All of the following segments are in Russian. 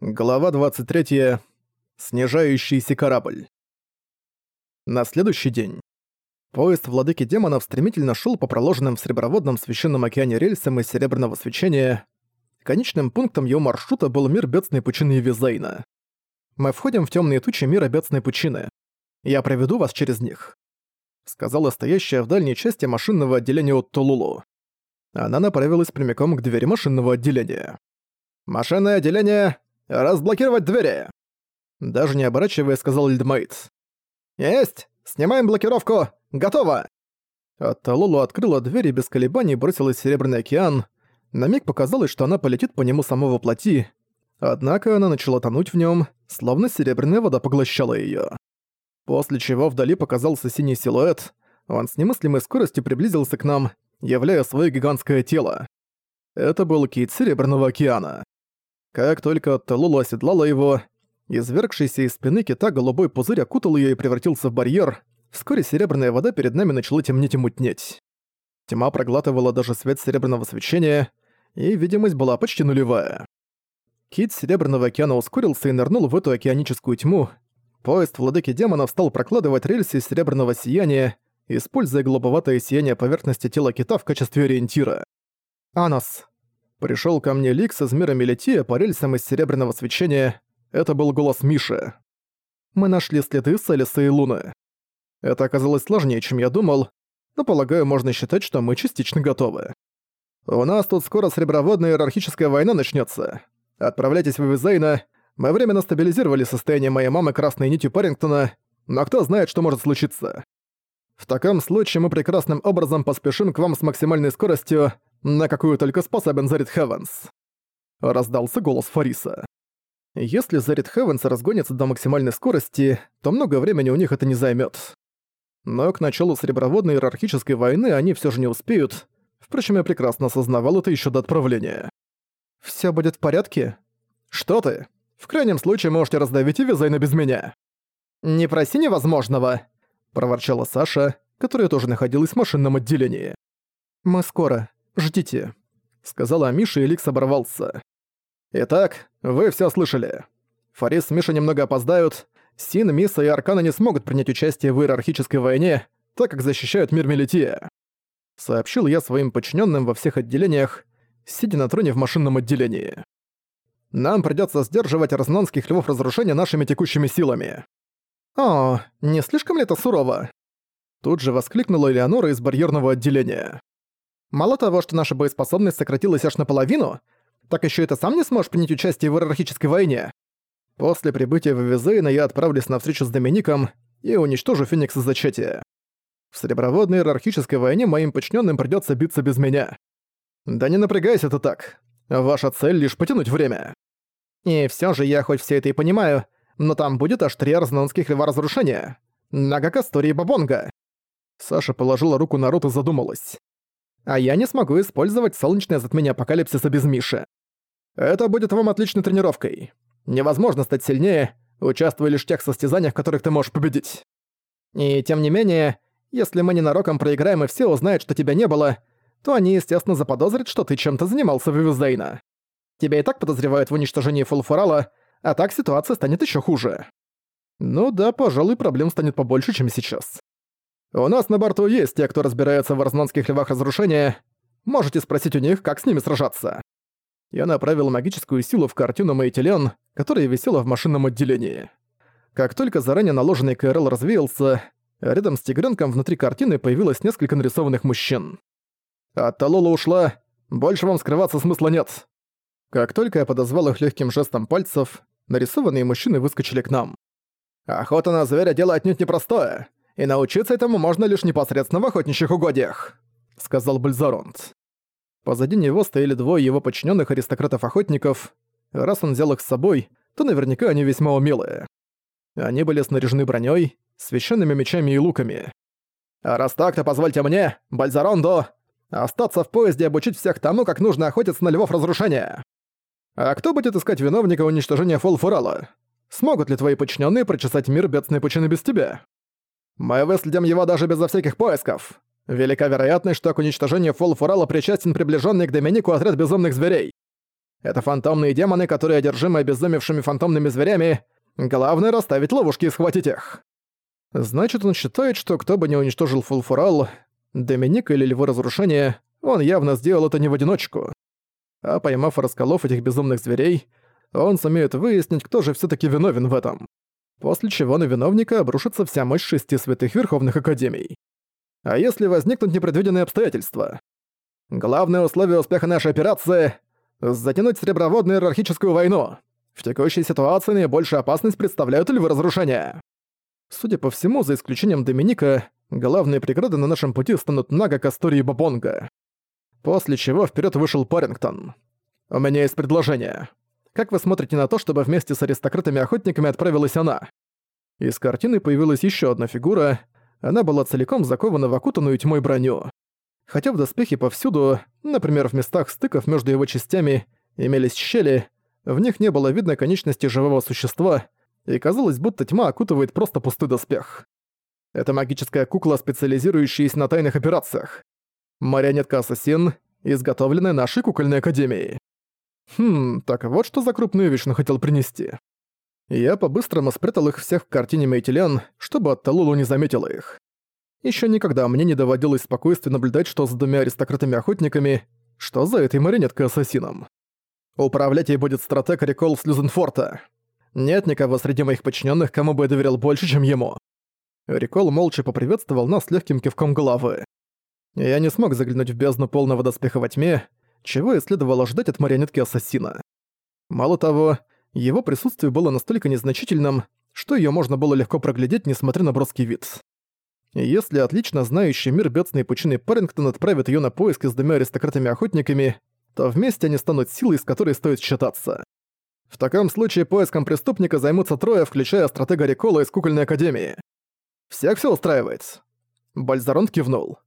Глава 23. Снижающийся корабль. На следующий день. Поезд владыки демонов стремительно шел по проложенным в Среброводном священном океане рельсам из серебряного свечения. Конечным пунктом его маршрута был мир Бедственной пучины Визейна. Мы входим в темные тучи мира Бедственной пучины. Я проведу вас через них. Сказала стоящая в дальней части машинного отделения от Тулулу. Она направилась прямиком к двери машинного отделения. «Машинное отделение «Разблокировать двери!» Даже не оборачиваясь, сказал Лидмейт. «Есть! Снимаем блокировку! Готово!» Атталолу открыла дверь и без колебаний бросилась в Серебряный океан. На миг показалось, что она полетит по нему само воплоти, однако она начала тонуть в нем, словно серебряная вода поглощала ее. После чего вдали показался синий силуэт, он с немыслимой скоростью приблизился к нам, являя свое гигантское тело. Это был кит Серебряного океана. Как только Талула оседлала его, извергшийся из спины кита голубой пузырь окутал ее и превратился в барьер, вскоре серебряная вода перед нами начала темнеть и мутнеть. Тьма проглатывала даже свет серебряного свечения, и видимость была почти нулевая. Кит Серебряного океана ускорился и нырнул в эту океаническую тьму. Поезд владыки демонов стал прокладывать рельсы серебряного сияния, используя голубоватое сияние поверхности тела кита в качестве ориентира. «Анос, Пришел ко мне Ликс из мира Мелития по рельсам из серебряного свечения. Это был голос Миши. Мы нашли следы Селиса и Луны. Это оказалось сложнее, чем я думал, но, полагаю, можно считать, что мы частично готовы. У нас тут скоро среброводная иерархическая война начнется. Отправляйтесь в Визейна. Мы временно стабилизировали состояние моей мамы красной нитью Парингтона, но кто знает, что может случиться. В таком случае мы прекрасным образом поспешим к вам с максимальной скоростью, на какую только способен Зарит Хевенс. Раздался голос Фариса. Если Зарит Хевенс разгонится до максимальной скорости, то много времени у них это не займет. Но к началу Среброводной иерархической войны они все же не успеют. Впрочем, я прекрасно осознавал это еще до отправления. Все будет в порядке? Что ты? В крайнем случае можете раздавить и Визайна без меня. Не проси невозможного, проворчала Саша, которая тоже находилась в машинном отделении. Мы скоро. «Ждите», — сказала Миша, и Ликс оборвался. «Итак, вы все слышали. Фарис с Мишей немного опоздают. Син, Миса и Аркана не смогут принять участие в иерархической войне, так как защищают мир Мелития», — сообщил я своим подчиненным во всех отделениях, сидя на троне в машинном отделении. «Нам придется сдерживать разнонских львов разрушения нашими текущими силами». «О, не слишком ли это сурово?» Тут же воскликнула Элеонора из барьерного отделения. Мало того, что наша боеспособность сократилась аж наполовину, так еще и ты сам не сможешь принять участие в иерархической войне. После прибытия в Визейна я отправлюсь на встречу с Домиником и уничтожу Феникса зачатия. В Среброводной иерархической войне моим подчиненным придется биться без меня. Да не напрягайся ты так. Ваша цель лишь потянуть время. И все же я хоть все это и понимаю, но там будет аж три разнонских льва разрушения. Нагакастори и Бабонга. Саша положила руку на рот и задумалась а я не смогу использовать солнечное затмение апокалипсиса без Миши. Это будет вам отличной тренировкой. Невозможно стать сильнее, участвуя лишь в тех состязаниях, в которых ты можешь победить. И тем не менее, если мы ненароком проиграем и все узнают, что тебя не было, то они, естественно, заподозрят, что ты чем-то занимался в Вивизейна. Тебя и так подозревают в уничтожении Фулфурала, а так ситуация станет еще хуже. Ну да, пожалуй, проблем станет побольше, чем сейчас. У нас на борту есть те, кто разбирается в арзнанских львах разрушения. Можете спросить у них, как с ними сражаться. Я направил магическую силу в картину Мейтилен, которая висела в машинном отделении. Как только заранее наложенный КРЛ развеялся, рядом с тигренком внутри картины появилось несколько нарисованных мужчин. От Талола ушла, больше вам скрываться смысла нет. Как только я подозвал их легким жестом пальцев, нарисованные мужчины выскочили к нам. Охота на зверя дело отнюдь непростое и научиться этому можно лишь непосредственно в охотничьих угодьях», — сказал Бальзаронт. Позади него стояли двое его подчиненных аристократов-охотников. Раз он взял их с собой, то наверняка они весьма умелые. Они были снаряжены броней, священными мечами и луками. «А раз так, то позвольте мне, Бальзарондо, остаться в поезде и обучить всех тому, как нужно охотиться на львов разрушения. А кто будет искать виновника уничтожения Фолфурала? Смогут ли твои подчиненные прочесать мир бедственной пучины без тебя?» Мы выследим его даже безо всяких поисков. Велика вероятность, что к уничтожению Фолфурала причастен приближенный к Доминику отряд безумных зверей. Это фантомные демоны, которые одержимы обезумевшими фантомными зверями. Главное — расставить ловушки и схватить их. Значит, он считает, что кто бы не уничтожил Фулфурал, Доминик или Львы Разрушения, он явно сделал это не в одиночку. А поймав и расколов этих безумных зверей, он сумеет выяснить, кто же все таки виновен в этом. После чего на виновника обрушится вся мощь шести святых Верховных Академий. А если возникнут непредвиденные обстоятельства? Главное условие успеха нашей операции — затянуть Среброводную иерархическую войну. В текущей ситуации наибольшую опасность представляют львы разрушения. Судя по всему, за исключением Доминика, главные преграды на нашем пути станут Нага, Кастори и Бабонга. После чего вперед вышел Парингтон. «У меня есть предложение. Как вы смотрите на то, чтобы вместе с аристократами-охотниками отправилась она?» Из картины появилась еще одна фигура. Она была целиком закована в окутанную тьмой броню. Хотя в доспехе повсюду, например, в местах стыков между его частями, имелись щели, в них не было видно конечности живого существа, и казалось, будто тьма окутывает просто пустой доспех. Это магическая кукла, специализирующаяся на тайных операциях. Марионетка-ассасин, изготовленная нашей кукольной академией. Хм, так вот что за крупную вещь он хотел принести. Я по-быстрому спрятал их всех в картине Мейтилян, чтобы Атталулу не заметила их. Еще никогда мне не доводилось спокойственно наблюдать, что за двумя аристократами-охотниками, что за этой марионеткой-ассасином. Управлять ей будет стратег Рикол Слюзенфорта. Нет никого среди моих подчиненных, кому бы я доверял больше, чем ему. Рикол молча поприветствовал нас легким кивком головы. Я не смог заглянуть в бездну полного доспеха во тьме, чего и следовало ждать от марионетки-ассасина. Мало того, его присутствие было настолько незначительным, что ее можно было легко проглядеть, несмотря на броский вид. если отлично знающий мир бедственной пучины Парингтон отправит ее на поиски с двумя аристократами-охотниками, то вместе они станут силой, с которой стоит считаться. В таком случае поиском преступника займутся трое, включая стратега Рикола из Кукольной Академии. Всех все устраивает?» Бальзарон кивнул.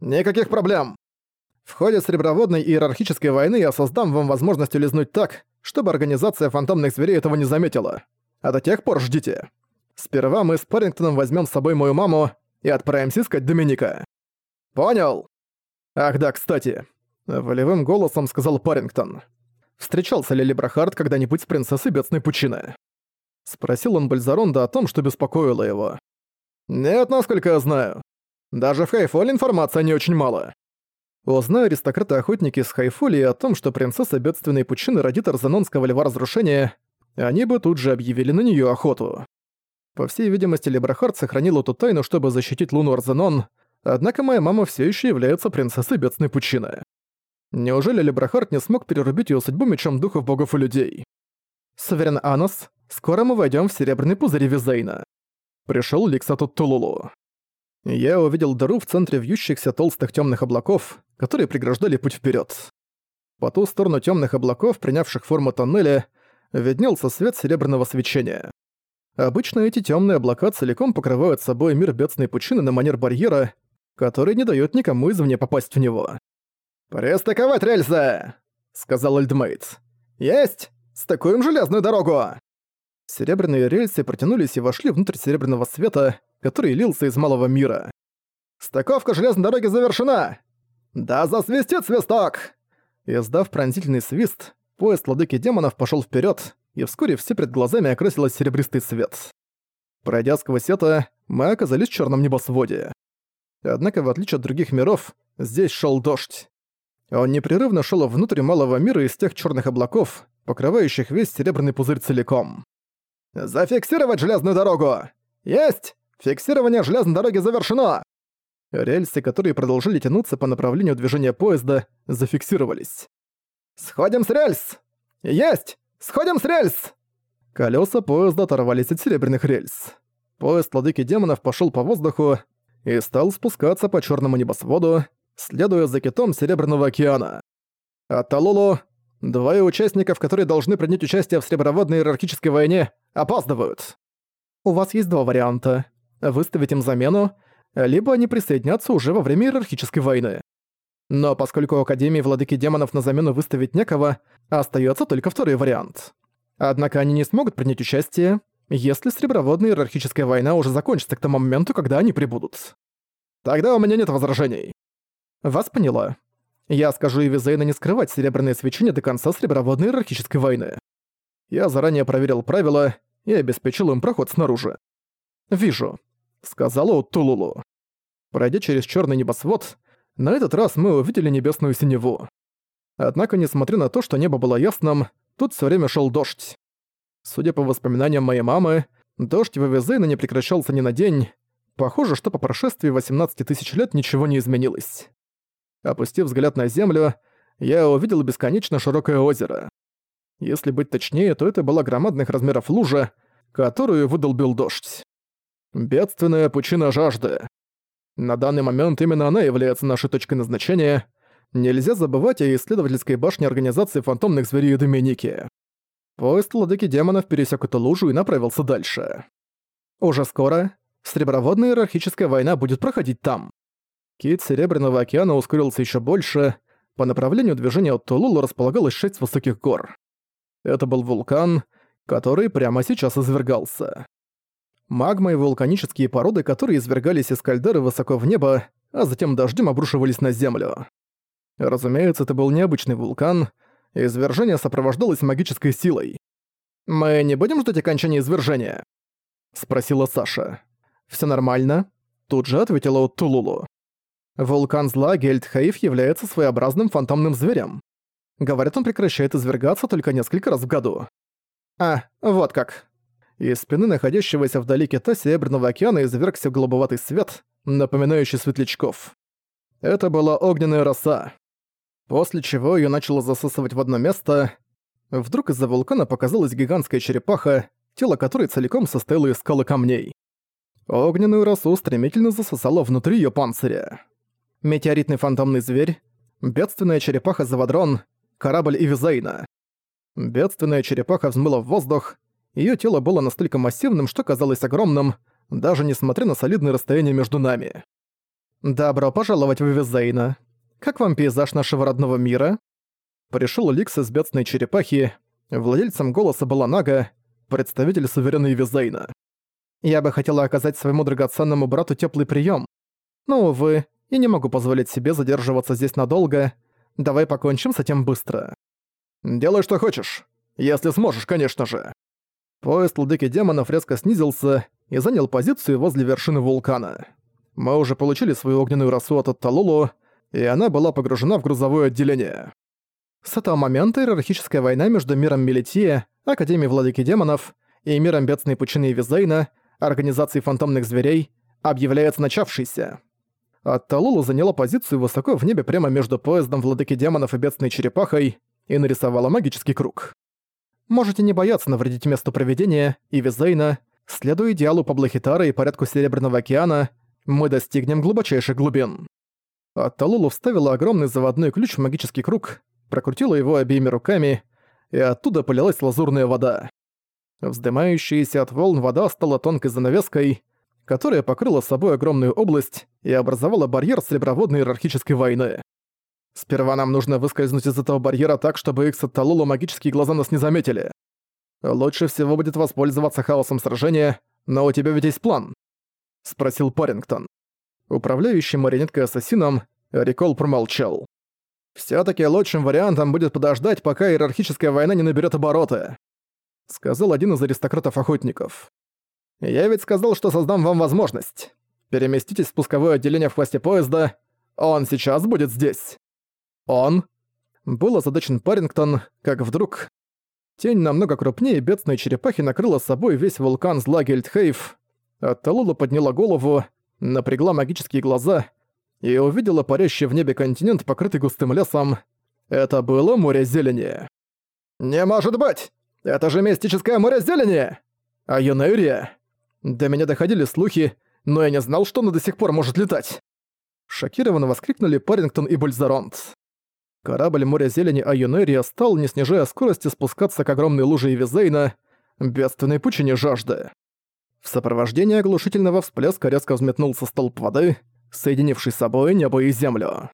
«Никаких проблем. В ходе Среброводной иерархической войны я создам вам возможность улизнуть так, чтобы организация фантомных зверей этого не заметила. А до тех пор ждите. Сперва мы с Парингтоном возьмем с собой мою маму и отправимся искать Доминика». «Понял?» «Ах да, кстати», — волевым голосом сказал Парингтон. Встречался ли Лебрахард когда-нибудь с принцессой Бедсной Пучины? Спросил он Бальзаронда о том, что беспокоило его. «Нет, насколько я знаю. Даже в Хайфоле информации не очень мало». Узнав аристократы-охотники с Хайфоли о том, что принцесса Бедственной Пучины родит Арзанонского Льва Разрушения, они бы тут же объявили на нее охоту. По всей видимости, Лебрахард сохранил эту тайну, чтобы защитить Луну Арзанон, однако моя мама все еще является принцессой Бедственной Пучины. Неужели Лебрахард не смог перерубить ее судьбу мечом духов богов и людей? Суверен Анос, скоро мы войдем в серебряный пузырь Визейна. Пришел Ликсату Тулулу. Я увидел дыру в центре вьющихся толстых темных облаков, которые преграждали путь вперед. По ту сторону темных облаков, принявших форму тоннеля, виднелся свет серебряного свечения. Обычно эти темные облака целиком покрывают собой мир бедственной пучины на манер барьера, который не дает никому извне попасть в него. «Пристыковать рельсы!» — сказал Эльдмейт. «Есть! Стыкуем железную дорогу!» Серебряные рельсы протянулись и вошли внутрь серебряного света, который лился из малого мира. «Стыковка железной дороги завершена! Да засвистит свисток!» Издав пронзительный свист, поезд ладыки демонов пошел вперед, и вскоре все перед глазами окрасилось серебристый свет. Пройдя сквозь это, мы оказались в черном небосводе. Однако, в отличие от других миров, здесь шел дождь. Он непрерывно шел внутрь малого мира из тех черных облаков, покрывающих весь серебряный пузырь целиком. «Зафиксировать железную дорогу! Есть! Фиксирование железной дороги завершено!» Рельсы, которые продолжили тянуться по направлению движения поезда, зафиксировались. «Сходим с рельс! Есть! Сходим с рельс!» Колеса поезда оторвались от серебряных рельс. Поезд Владыки Демонов пошел по воздуху и стал спускаться по черному небосводу, следуя за китом Серебряного океана. А Талулу, двое участников, которые должны принять участие в Среброводной иерархической войне, опаздывают. У вас есть два варианта. Выставить им замену, либо они присоединятся уже во время иерархической войны. Но поскольку Академии Владыки Демонов на замену выставить некого, остается только второй вариант. Однако они не смогут принять участие, если Среброводная иерархическая война уже закончится к тому моменту, когда они прибудут. Тогда у меня нет возражений. Вас поняла. Я скажу Эвизейна не скрывать серебряное свечение до конца Среброводной иерархической войны. Я заранее проверил правила и обеспечил им проход снаружи. «Вижу», — сказала Тулулу. Пройдя через черный небосвод, на этот раз мы увидели небесную синеву. Однако, несмотря на то, что небо было ясным, тут все время шел дождь. Судя по воспоминаниям моей мамы, дождь в Эвизейна не прекращался ни на день. Похоже, что по прошествии 18 тысяч лет ничего не изменилось. Опустив взгляд на землю, я увидел бесконечно широкое озеро. Если быть точнее, то это была громадных размеров лужа, которую выдолбил дождь. Бедственная пучина жажды. На данный момент именно она является нашей точкой назначения. Нельзя забывать о исследовательской башне Организации фантомных зверей Доминики. Поезд владыки демонов пересек эту лужу и направился дальше. Уже скоро Среброводная иерархическая война будет проходить там. Кит Серебряного океана ускорился еще больше. По направлению движения от Тулула располагалось шесть высоких гор. Это был вулкан, который прямо сейчас извергался. Магма и вулканические породы, которые извергались из кальдеры высоко в небо, а затем дождем обрушивались на землю. Разумеется, это был необычный вулкан, извержение сопровождалось магической силой. «Мы не будем ждать окончания извержения?» — спросила Саша. «Всё нормально?» — тут же ответила Тулулу. Вулкан зла Гельдхейф является своеобразным фантомным зверем. Говорят, он прекращает извергаться только несколько раз в году. А, вот как. Из спины находящегося вдали кита Серебряного океана извергся голубоватый свет, напоминающий светлячков. Это была огненная роса. После чего ее начало засасывать в одно место. Вдруг из-за вулкана показалась гигантская черепаха, тело которой целиком состояло из скалы камней. Огненную росу стремительно засосало внутри ее панциря метеоритный фантомный зверь, бедственная черепаха Завадрон, корабль Ивизейна. Бедственная черепаха взмыла в воздух, ее тело было настолько массивным, что казалось огромным, даже несмотря на солидное расстояние между нами. «Добро пожаловать в Ивизейна. Как вам пейзаж нашего родного мира?» Пришел Ликс из бедственной черепахи, владельцем голоса была Нага, представитель суверенной Визейна. «Я бы хотела оказать своему драгоценному брату теплый прием, но, увы, и не могу позволить себе задерживаться здесь надолго. Давай покончим с этим быстро. Делай, что хочешь. Если сможешь, конечно же. Поезд Ладыки Демонов резко снизился и занял позицию возле вершины вулкана. Мы уже получили свою огненную росу от Талулу, и она была погружена в грузовое отделение. С этого момента иерархическая война между миром Мелития, Академией Владыки Демонов и миром Бедственной Пучины Визейна, Организацией Фантомных Зверей, объявляется начавшейся а Талула заняла позицию высоко в небе прямо между поездом Владыки Демонов и Бедственной Черепахой и нарисовала магический круг. Можете не бояться навредить месту проведения и Визейна, следуя идеалу Паблохитара и порядку Серебряного океана, мы достигнем глубочайших глубин. А Талулу вставила огромный заводной ключ в магический круг, прокрутила его обеими руками, и оттуда полилась лазурная вода. Вздымающаяся от волн вода стала тонкой занавеской, которая покрыла собой огромную область и образовала барьер среброводной иерархической войны. Сперва нам нужно выскользнуть из этого барьера так, чтобы их Талула магические глаза нас не заметили. Лучше всего будет воспользоваться хаосом сражения, но у тебя ведь есть план?» — спросил Парингтон. Управляющий марионеткой ассасином Рикол промолчал. «Всё-таки лучшим вариантом будет подождать, пока иерархическая война не наберёт обороты», — сказал один из аристократов-охотников. Я ведь сказал, что создам вам возможность. Переместитесь в спусковое отделение в хвосте поезда. Он сейчас будет здесь. Он? Был озадачен Парингтон, как вдруг... Тень намного крупнее бедственной черепахи накрыла собой весь вулкан зла Гельдхейф. Талула подняла голову, напрягла магические глаза и увидела парящий в небе континент, покрытый густым лесом. Это было море зелени. «Не может быть! Это же мистическое море зелени!» «А Юнерия?» До меня доходили слухи, но я не знал, что оно до сих пор может летать. Шокированно воскликнули Парингтон и Бульзаронт. Корабль моря зелени Айонерия стал, не снижая скорости, спускаться к огромной луже Эвизейна, бедственной пучине жажды. В сопровождении оглушительного всплеска резко взметнулся столб воды, соединивший с собой небо и землю.